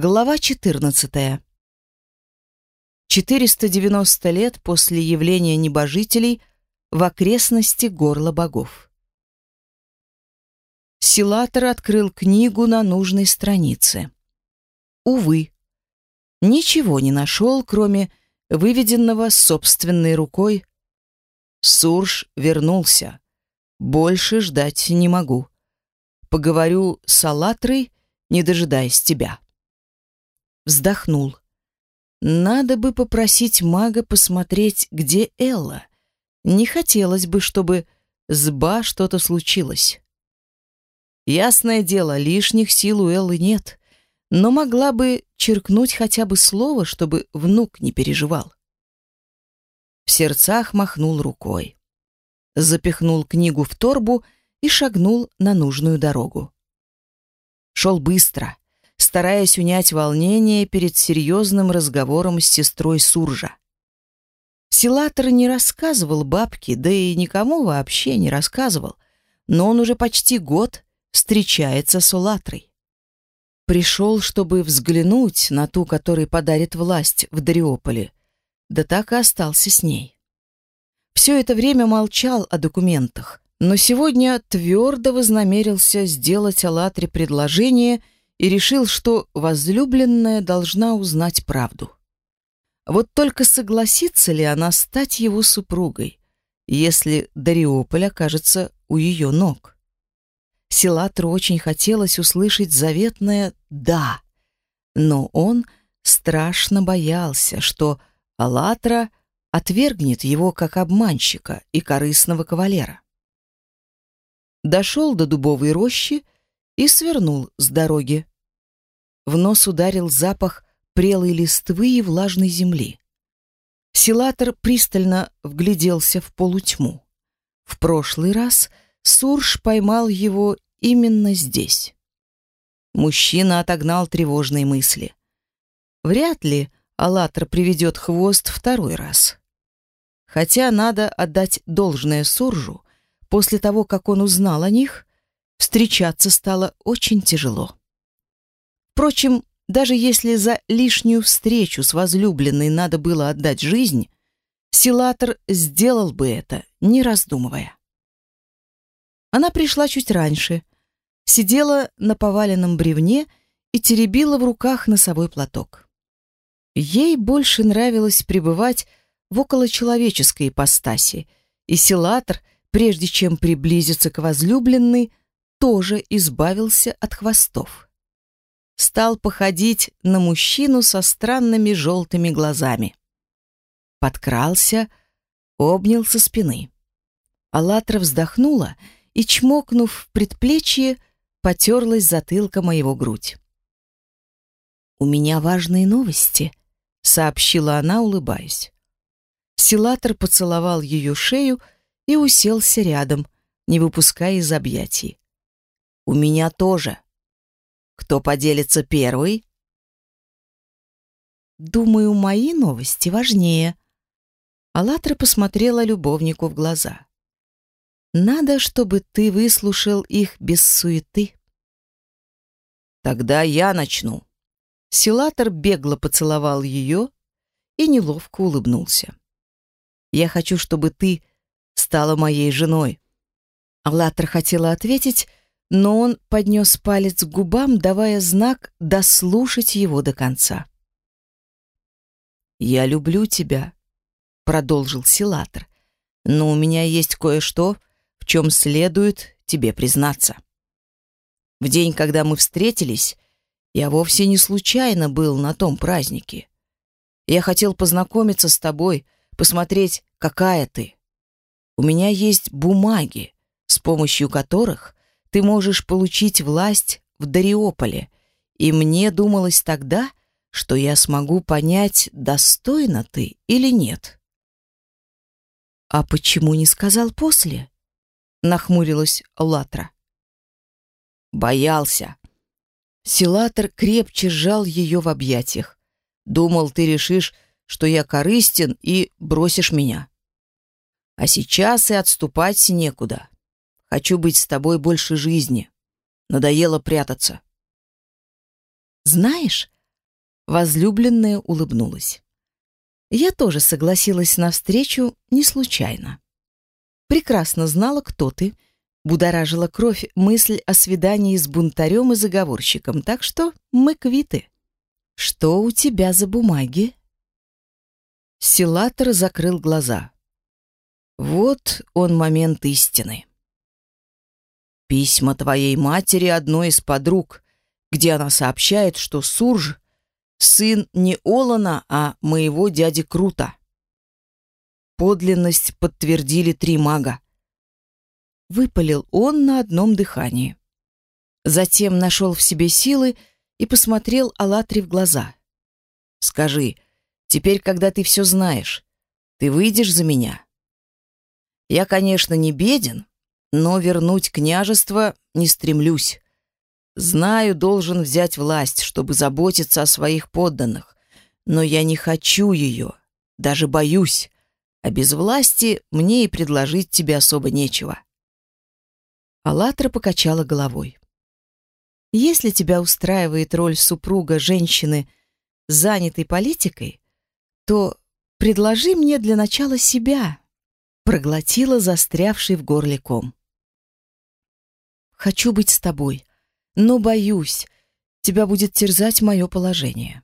Глава 14. 490 лет после явления небожителей в окрестности горла богов. Силатор открыл книгу на нужной странице. Увы, ничего не нашел, кроме выведенного собственной рукой. Сурж вернулся. Больше ждать не могу. Поговорю с Алатрой, не дожидаясь тебя. Вздохнул. Надо бы попросить мага посмотреть, где Элла. Не хотелось бы, чтобы с Ба что-то случилось. Ясное дело, лишних сил у Эллы нет, но могла бы черкнуть хотя бы слово, чтобы внук не переживал. В сердцах махнул рукой. Запихнул книгу в торбу и шагнул на нужную дорогу. Шел быстро, стараясь унять волнение перед серьезным разговором с сестрой Суржа. Силатор не рассказывал бабке, да и никому вообще не рассказывал, но он уже почти год встречается с Улатрой. Пришел, чтобы взглянуть на ту, которой подарит власть в Дариополе, да так и остался с ней. Все это время молчал о документах, но сегодня твердо вознамерился сделать Алатре предложение и решил, что возлюбленная должна узнать правду. Вот только согласится ли она стать его супругой, если Дариополь окажется у ее ног? Силатру очень хотелось услышать заветное «да», но он страшно боялся, что Алатра отвергнет его как обманщика и корыстного кавалера. Дошел до дубовой рощи и свернул с дороги. В нос ударил запах прелой листвы и влажной земли. Силатор пристально вгляделся в полутьму. В прошлый раз Сурж поймал его именно здесь. Мужчина отогнал тревожные мысли. Вряд ли Аллатра приведет хвост второй раз. Хотя надо отдать должное Суржу, после того, как он узнал о них, встречаться стало очень тяжело. Впрочем, даже если за лишнюю встречу с возлюбленной надо было отдать жизнь, Силатор сделал бы это, не раздумывая. Она пришла чуть раньше, сидела на поваленном бревне и теребила в руках носовой платок. Ей больше нравилось пребывать в околочеловеческой ипостаси, и Силатор, прежде чем приблизиться к возлюбленной, тоже избавился от хвостов. Стал походить на мужчину со странными желтыми глазами. Подкрался, обнял со спины. Алатра вздохнула и, чмокнув в предплечье, потерлась затылка моего грудь. «У меня важные новости», — сообщила она, улыбаясь. Силатор поцеловал ее шею и уселся рядом, не выпуская из объятий. У меня тоже. Кто поделится первый? Думаю, мои новости важнее. Алатра посмотрела любовнику в глаза. Надо, чтобы ты выслушал их без суеты. Тогда я начну. Силатор бегло поцеловал ее и неловко улыбнулся. Я хочу, чтобы ты стала моей женой. Алатра хотела ответить, но он поднес палец к губам, давая знак дослушать его до конца. «Я люблю тебя», — продолжил Силатор, «но у меня есть кое-что, в чем следует тебе признаться. В день, когда мы встретились, я вовсе не случайно был на том празднике. Я хотел познакомиться с тобой, посмотреть, какая ты. У меня есть бумаги, с помощью которых ты можешь получить власть в Дариополе, и мне думалось тогда, что я смогу понять, достойна ты или нет. А почему не сказал после? нахмурилась Латра. Боялся. Силатор крепче сжал ее в объятиях. Думал, ты решишь, что я корыстен и бросишь меня. А сейчас и отступать некуда. Хочу быть с тобой больше жизни. Надоело прятаться. Знаешь, Возлюбленная улыбнулась. Я тоже согласилась на встречу не случайно. Прекрасно знала, кто ты, будоражила кровь мысль о свидании с бунтарем и заговорщиком, так что мы квиты. Что у тебя за бумаги? Силатор закрыл глаза. Вот он момент истины. Письма твоей матери одной из подруг, где она сообщает, что Сурж — сын не Олана, а моего дяди Крута. Подлинность подтвердили три мага. Выпалил он на одном дыхании. Затем нашел в себе силы и посмотрел Алатри в глаза. «Скажи, теперь, когда ты все знаешь, ты выйдешь за меня?» «Я, конечно, не беден, но вернуть княжество не стремлюсь. Знаю, должен взять власть, чтобы заботиться о своих подданных, но я не хочу ее, даже боюсь, а без власти мне и предложить тебе особо нечего. Алатра покачала головой. Если тебя устраивает роль супруга женщины, занятой политикой, то предложи мне для начала себя, проглотила застрявший в горле ком. Хочу быть с тобой, но боюсь, тебя будет терзать мое положение.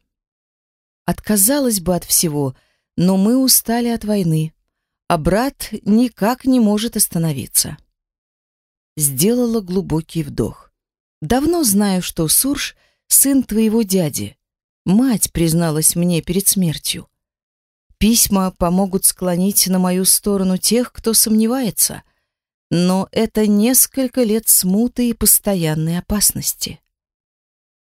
Отказалась бы от всего, но мы устали от войны, а брат никак не может остановиться. Сделала глубокий вдох. Давно знаю, что Сурж — сын твоего дяди. Мать призналась мне перед смертью. Письма помогут склонить на мою сторону тех, кто сомневается — но это несколько лет смуты и постоянной опасности.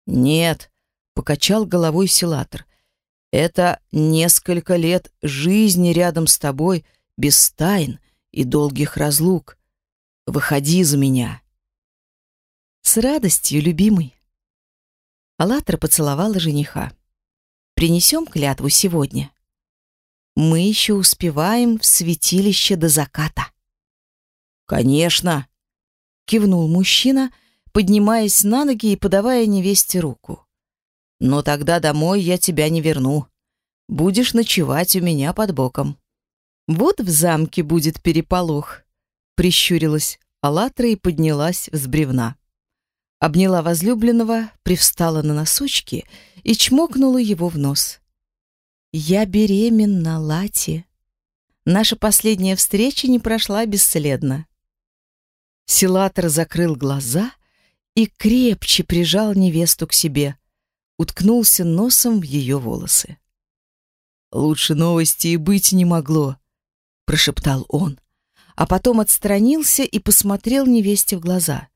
«Нет», — покачал головой Силатор, — «это несколько лет жизни рядом с тобой без тайн и долгих разлук. Выходи за меня». «С радостью, любимый». Алатра поцеловала жениха. «Принесем клятву сегодня. Мы еще успеваем в святилище до заката». «Конечно!» — кивнул мужчина, поднимаясь на ноги и подавая невесте руку. «Но тогда домой я тебя не верну. Будешь ночевать у меня под боком». «Вот в замке будет переполох», — прищурилась Аллатра и поднялась с бревна. Обняла возлюбленного, привстала на носочки и чмокнула его в нос. «Я беременна, Лати». Наша последняя встреча не прошла бесследно. Силатор закрыл глаза и крепче прижал невесту к себе, уткнулся носом в ее волосы. «Лучше новости и быть не могло», — прошептал он, а потом отстранился и посмотрел невесте в глаза.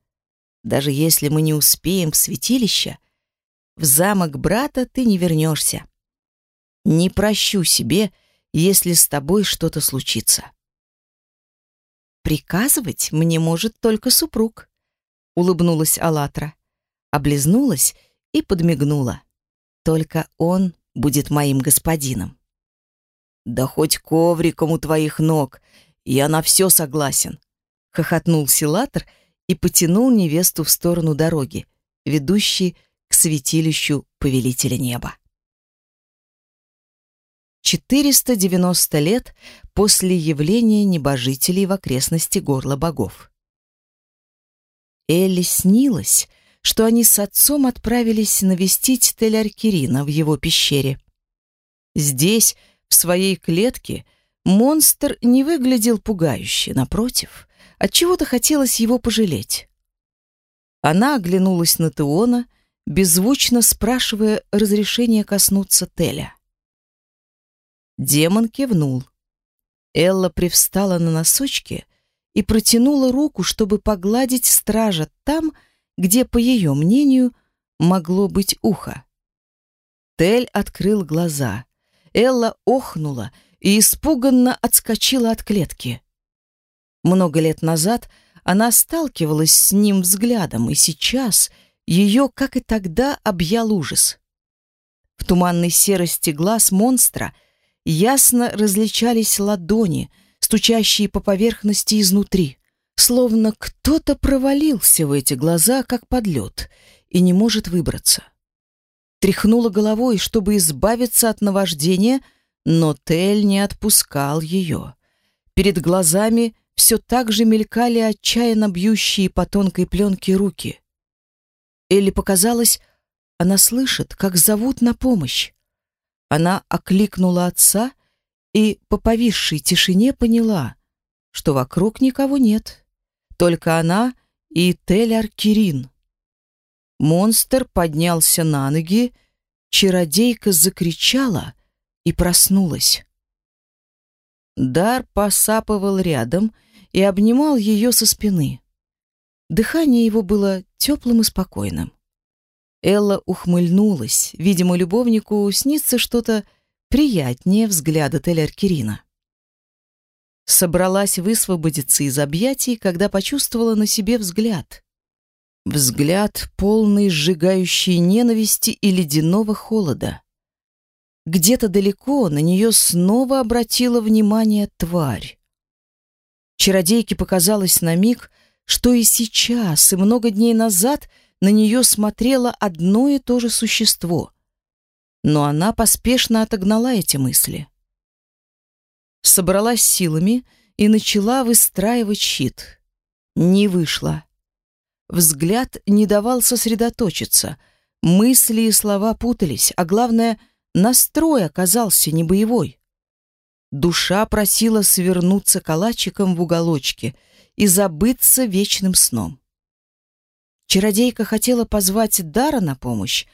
«Даже если мы не успеем в святилище, в замок брата ты не вернешься. Не прощу себе, если с тобой что-то случится». Приказывать мне может только супруг, улыбнулась Алатра, облизнулась и подмигнула. Только он будет моим господином. Да хоть ковриком у твоих ног, я на все согласен, хохотнул Силатр и потянул невесту в сторону дороги, ведущей к святилищу повелителя неба. 490 лет после явления небожителей в окрестности горла богов. Элли снилось, что они с отцом отправились навестить Тель-Аркерина в его пещере. Здесь, в своей клетке, монстр не выглядел пугающе, напротив, отчего-то хотелось его пожалеть. Она оглянулась на Теона, беззвучно спрашивая разрешения коснуться Теля. Демон кивнул. Элла привстала на носочки и протянула руку, чтобы погладить стража там, где, по ее мнению, могло быть ухо. Тель открыл глаза. Элла охнула и испуганно отскочила от клетки. Много лет назад она сталкивалась с ним взглядом, и сейчас ее, как и тогда, объял ужас. В туманной серости глаз монстра — ясно различались ладони, стучащие по поверхности изнутри, словно кто-то провалился в эти глаза, как под лед, и не может выбраться. тряхнула головой, чтобы избавиться от наваждения, но Тель не отпускал ее. Перед глазами все так же мелькали отчаянно бьющие по тонкой пленке руки. Элли показалось, она слышит, как зовут на помощь. Она окликнула отца и по повисшей тишине поняла, что вокруг никого нет, только она и Теляр Кирин. Монстр поднялся на ноги, чародейка закричала и проснулась. Дар посапывал рядом и обнимал ее со спины. Дыхание его было теплым и спокойным. Элла ухмыльнулась. Видимо, любовнику снится что-то приятнее взгляда Телер-Кирина. Собралась высвободиться из объятий, когда почувствовала на себе взгляд. Взгляд, полный сжигающей ненависти и ледяного холода. Где-то далеко на нее снова обратила внимание тварь. Чародейке показалось на миг, что и сейчас, и много дней назад на нее смотрело одно и то же существо. Но она поспешно отогнала эти мысли. Собралась силами и начала выстраивать щит. Не вышло. Взгляд не давал сосредоточиться. Мысли и слова путались, а главное, настрой оказался не боевой. Душа просила свернуться калачиком в уголочке и забыться вечным сном. Чародейка хотела позвать Дара на помощь,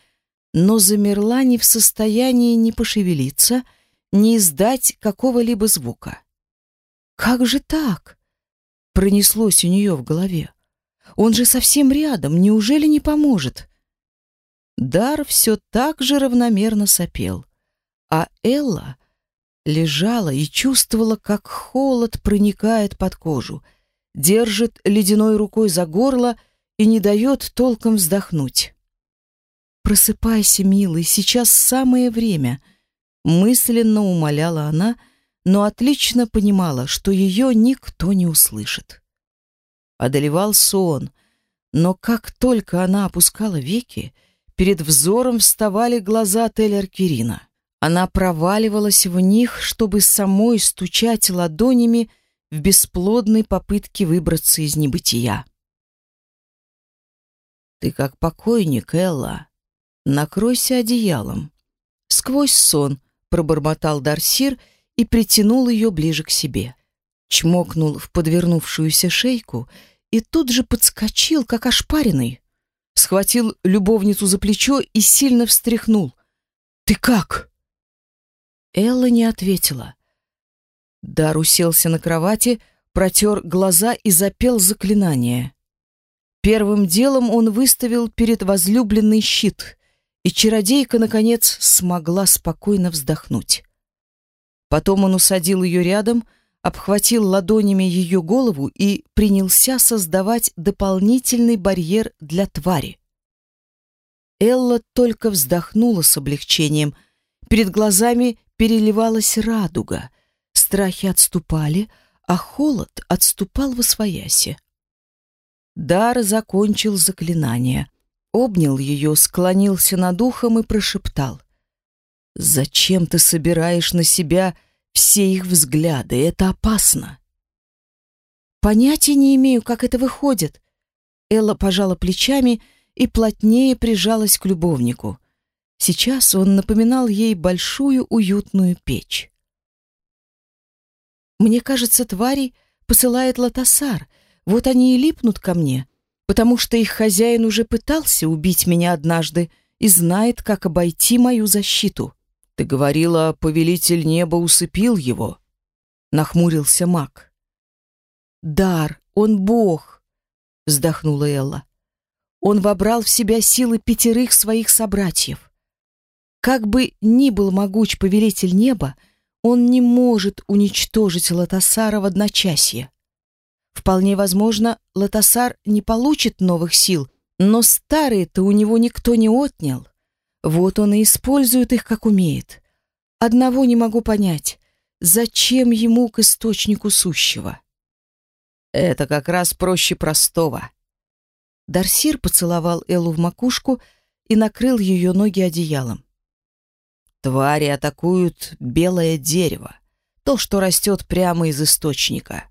но замерла не в состоянии ни пошевелиться, ни издать какого-либо звука. «Как же так?» — пронеслось у нее в голове. Он же совсем рядом, неужели не поможет? Дар все так же равномерно сопел, а Элла лежала и чувствовала, как холод проникает под кожу, держит ледяной рукой за горло и не дает толком вздохнуть. «Просыпайся, милый, сейчас самое время», — мысленно умоляла она, но отлично понимала, что ее никто не услышит одолевал сон, но как только она опускала веки, перед взором вставали глаза Теллер Кирина. Она проваливалась в них, чтобы самой стучать ладонями в бесплодной попытке выбраться из небытия. «Ты как покойник, Элла. Накройся одеялом». Сквозь сон пробормотал Дарсир и притянул ее ближе к себе. Чмокнул в подвернувшуюся шейку — и тут же подскочил, как ошпаренный. Схватил любовницу за плечо и сильно встряхнул. «Ты как?» Элла не ответила. Дар уселся на кровати, протер глаза и запел заклинание. Первым делом он выставил перед возлюбленный щит, и чародейка, наконец, смогла спокойно вздохнуть. Потом он усадил ее рядом, обхватил ладонями ее голову и принялся создавать дополнительный барьер для твари. Элла только вздохнула с облегчением. Перед глазами переливалась радуга. Страхи отступали, а холод отступал в освояси. Дар закончил заклинание. Обнял ее, склонился над ухом и прошептал. «Зачем ты собираешь на себя все их взгляды. Это опасно. Понятия не имею, как это выходит. Элла пожала плечами и плотнее прижалась к любовнику. Сейчас он напоминал ей большую уютную печь. Мне кажется, твари посылает Латасар. Вот они и липнут ко мне, потому что их хозяин уже пытался убить меня однажды и знает, как обойти мою защиту. Ты говорила, повелитель неба усыпил его. Нахмурился маг. Дар, он бог, вздохнула Элла. Он вобрал в себя силы пятерых своих собратьев. Как бы ни был могуч повелитель неба, он не может уничтожить Латасара в одночасье. Вполне возможно, Латасар не получит новых сил, но старые-то у него никто не отнял. Вот он и использует их, как умеет. Одного не могу понять. Зачем ему к источнику сущего? Это как раз проще простого. Дарсир поцеловал Эллу в макушку и накрыл ее ноги одеялом. Твари атакуют белое дерево, то, что растет прямо из источника.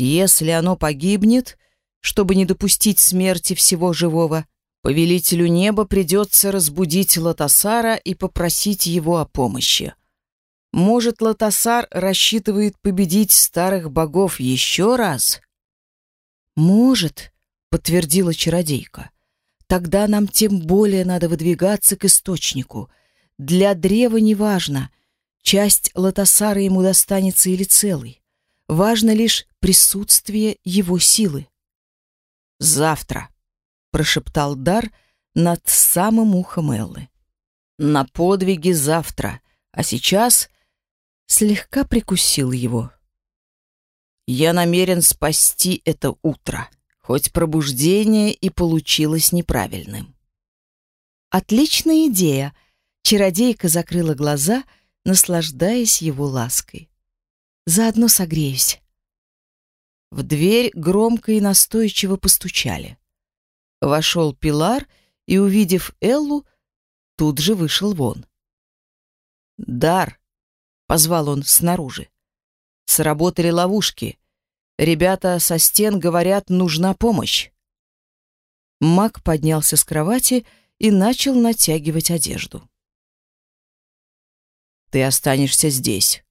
Если оно погибнет, чтобы не допустить смерти всего живого, повелителю неба придется разбудить Латасара и попросить его о помощи. Может, Латасар рассчитывает победить старых богов еще раз? Может, подтвердила чародейка. Тогда нам тем более надо выдвигаться к источнику. Для древа неважно, часть Латасара ему достанется или целый. Важно лишь присутствие его силы. «Завтра», — прошептал Дар над самым ухом Эллы. «На подвиги завтра, а сейчас...» Слегка прикусил его. «Я намерен спасти это утро, хоть пробуждение и получилось неправильным». «Отличная идея!» Чародейка закрыла глаза, наслаждаясь его лаской. Заодно согреюсь. В дверь громко и настойчиво постучали. Вошел Пилар и, увидев Эллу, тут же вышел вон. «Дар!» — позвал он снаружи. «Сработали ловушки. Ребята со стен говорят, нужна помощь». Маг поднялся с кровати и начал натягивать одежду. «Ты останешься здесь»,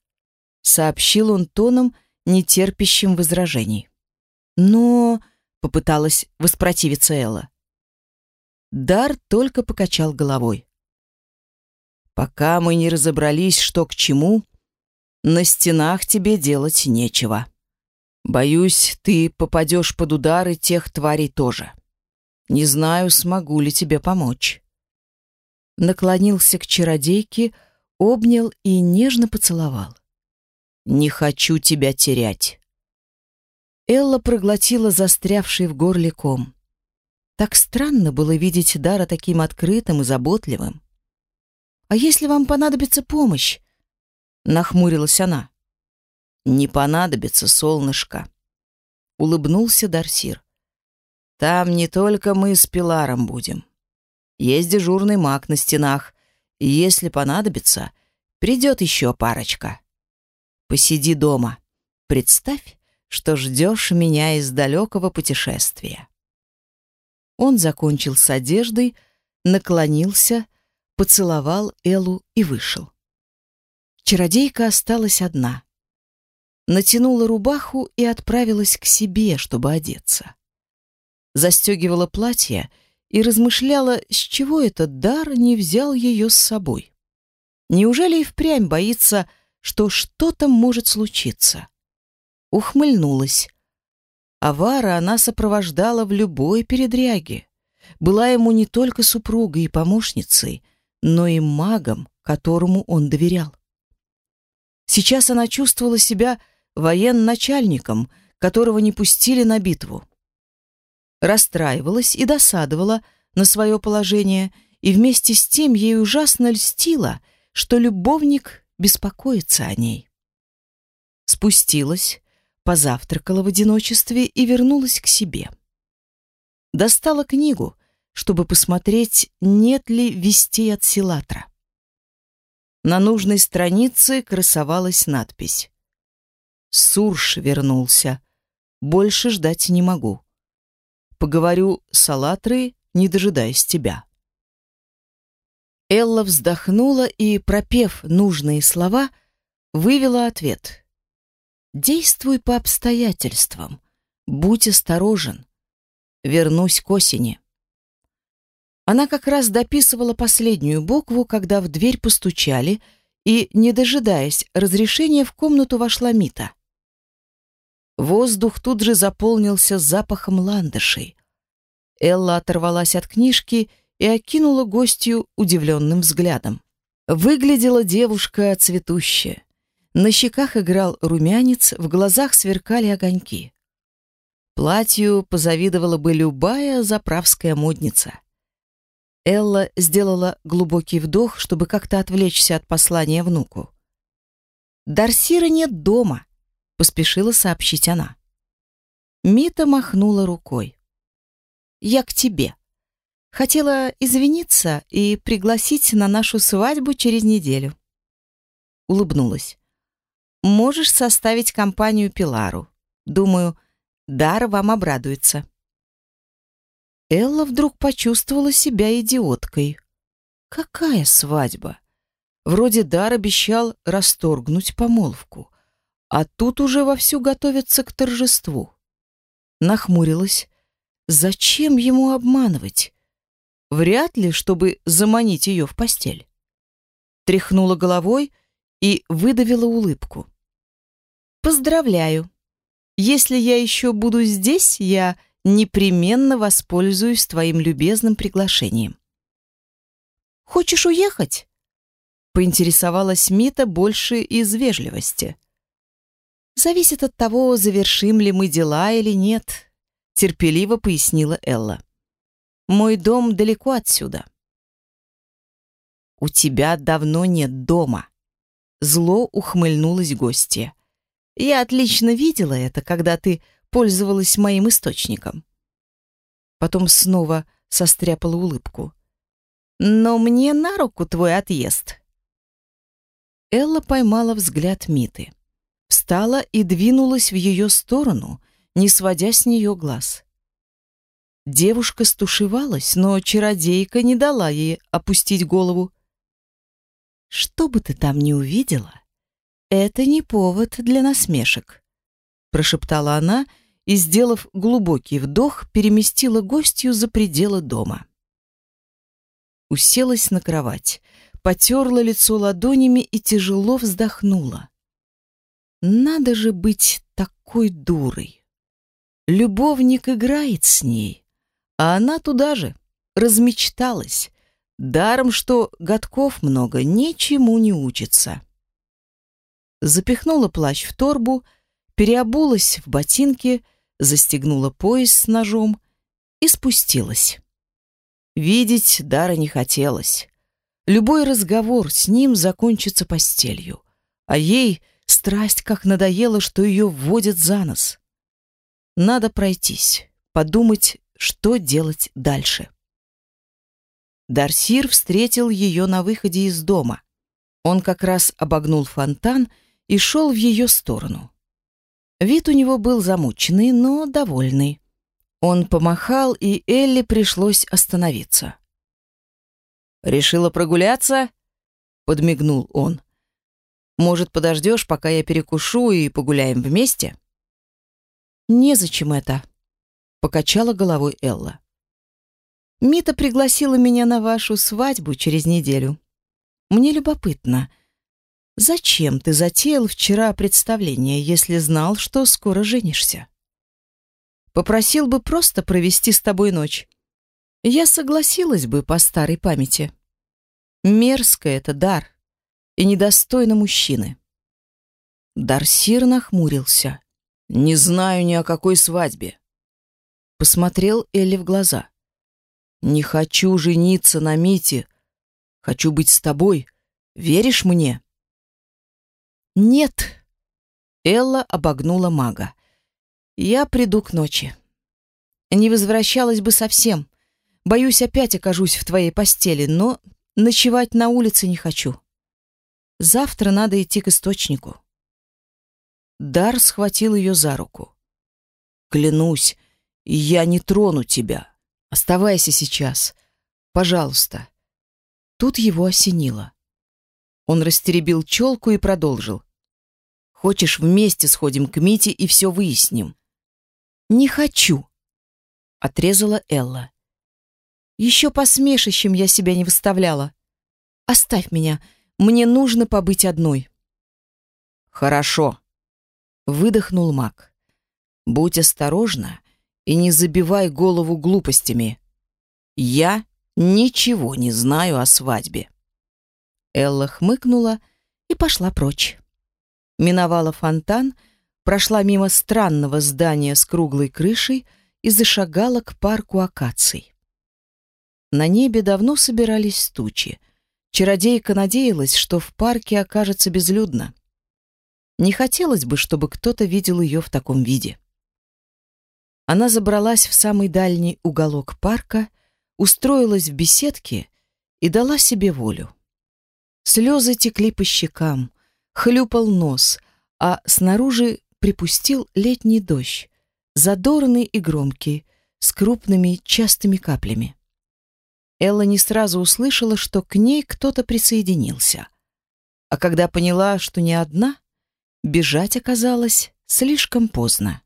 сообщил он тоном, нетерпящим возражений. Но попыталась воспротивиться Элла. Дар только покачал головой. Пока мы не разобрались, что к чему, на стенах тебе делать нечего. Боюсь, ты попадешь под удары тех тварей тоже. Не знаю, смогу ли тебе помочь. Наклонился к чародейке, обнял и нежно поцеловал. Не хочу тебя терять. Элла проглотила застрявший в горле ком. Так странно было видеть Дара таким открытым и заботливым. «А если вам понадобится помощь?» — нахмурилась она. «Не понадобится, солнышко», — улыбнулся Дарсир. «Там не только мы с Пиларом будем. Есть дежурный маг на стенах, и если понадобится, придет еще парочка». Посиди дома. Представь, что ждешь меня из далекого путешествия. Он закончил с одеждой, наклонился, поцеловал Элу и вышел. Чародейка осталась одна. Натянула рубаху и отправилась к себе, чтобы одеться. Застегивала платье и размышляла, с чего этот дар не взял ее с собой. Неужели и впрямь боится что что-то может случиться. Ухмыльнулась. Авара она сопровождала в любой передряге. Была ему не только супругой и помощницей, но и магом, которому он доверял. Сейчас она чувствовала себя военачальником, которого не пустили на битву. Расстраивалась и досадовала на свое положение, и вместе с тем ей ужасно льстило, что любовник беспокоиться о ней. Спустилась, позавтракала в одиночестве и вернулась к себе. Достала книгу, чтобы посмотреть, нет ли вестей от Силатра. На нужной странице красовалась надпись. «Сурш вернулся. Больше ждать не могу. Поговорю с Алатрой, не дожидаясь тебя». Элла вздохнула и, пропев нужные слова, вывела ответ. «Действуй по обстоятельствам. Будь осторожен. Вернусь к осени». Она как раз дописывала последнюю букву, когда в дверь постучали, и, не дожидаясь разрешения, в комнату вошла Мита. Воздух тут же заполнился запахом ландышей. Элла оторвалась от книжки и окинула гостью удивленным взглядом. Выглядела девушка цветущая. На щеках играл румянец, в глазах сверкали огоньки. Платью позавидовала бы любая заправская модница. Элла сделала глубокий вдох, чтобы как-то отвлечься от послания внуку. «Дарсира нет дома», — поспешила сообщить она. Мита махнула рукой. «Я к тебе. Хотела извиниться и пригласить на нашу свадьбу через неделю. Улыбнулась. Можешь составить компанию Пилару. Думаю, Дар вам обрадуется. Элла вдруг почувствовала себя идиоткой. Какая свадьба? Вроде Дар обещал расторгнуть помолвку, а тут уже вовсю готовятся к торжеству. Нахмурилась. Зачем ему обманывать? Вряд ли, чтобы заманить ее в постель. Тряхнула головой и выдавила улыбку. «Поздравляю! Если я еще буду здесь, я непременно воспользуюсь твоим любезным приглашением». «Хочешь уехать?» поинтересовалась Мита больше из вежливости. «Зависит от того, завершим ли мы дела или нет», терпеливо пояснила Элла. «Мой дом далеко отсюда». «У тебя давно нет дома», Зло ухмыльнулась гостья. Я отлично видела это, когда ты пользовалась моим источником. Потом снова состряпала улыбку. Но мне на руку твой отъезд. Элла поймала взгляд Миты. Встала и двинулась в ее сторону, не сводя с нее глаз. Девушка стушевалась, но чародейка не дала ей опустить голову. Что бы ты там ни увидела, это не повод для насмешек, прошептала она и, сделав глубокий вдох, переместила гостью за пределы дома. Уселась на кровать, потерла лицо ладонями и тяжело вздохнула. Надо же быть такой дурой. Любовник играет с ней, а она туда же размечталась, Даром, что годков много, ничему не учится. Запихнула плащ в торбу, переобулась в ботинки, застегнула пояс с ножом и спустилась. Видеть Дара не хотелось. Любой разговор с ним закончится постелью, а ей страсть как надоела, что ее вводят за нос. Надо пройтись, подумать, что делать дальше. Дарсир встретил ее на выходе из дома. Он как раз обогнул фонтан и шел в ее сторону. Вид у него был замученный, но довольный. Он помахал, и Элли пришлось остановиться. «Решила прогуляться?» — подмигнул он. «Может, подождешь, пока я перекушу и погуляем вместе?» «Незачем это», — покачала головой Элла. Мита пригласила меня на вашу свадьбу через неделю. Мне любопытно, зачем ты затеял вчера представление, если знал, что скоро женишься? Попросил бы просто провести с тобой ночь. Я согласилась бы по старой памяти. Мерзко это дар и недостойно мужчины. Дарсир нахмурился. Не знаю ни о какой свадьбе. Посмотрел Элли в глаза. Не хочу жениться на Мите. Хочу быть с тобой. Веришь мне? Нет. Элла обогнула мага. Я приду к ночи. Не возвращалась бы совсем. Боюсь, опять окажусь в твоей постели, но ночевать на улице не хочу. Завтра надо идти к источнику. Дар схватил ее за руку. Клянусь, я не трону тебя. Оставайся сейчас. Пожалуйста. Тут его осенило. Он растеребил челку и продолжил. Хочешь, вместе сходим к Мите и все выясним? Не хочу, отрезала Элла. Еще посмешищем я себя не выставляла. Оставь меня, мне нужно побыть одной. Хорошо, выдохнул Мак. Будь осторожна и не забивай голову глупостями. Я ничего не знаю о свадьбе. Элла хмыкнула и пошла прочь. Миновала фонтан, прошла мимо странного здания с круглой крышей и зашагала к парку акаций. На небе давно собирались тучи. Чародейка надеялась, что в парке окажется безлюдно. Не хотелось бы, чтобы кто-то видел ее в таком виде. Она забралась в самый дальний уголок парка, устроилась в беседке и дала себе волю. Слезы текли по щекам, хлюпал нос, а снаружи припустил летний дождь, задорный и громкий, с крупными частыми каплями. Элла не сразу услышала, что к ней кто-то присоединился. А когда поняла, что не одна, бежать оказалось слишком поздно.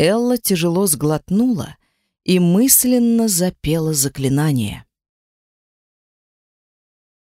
Элла тяжело сглотнула и мысленно запела заклинание.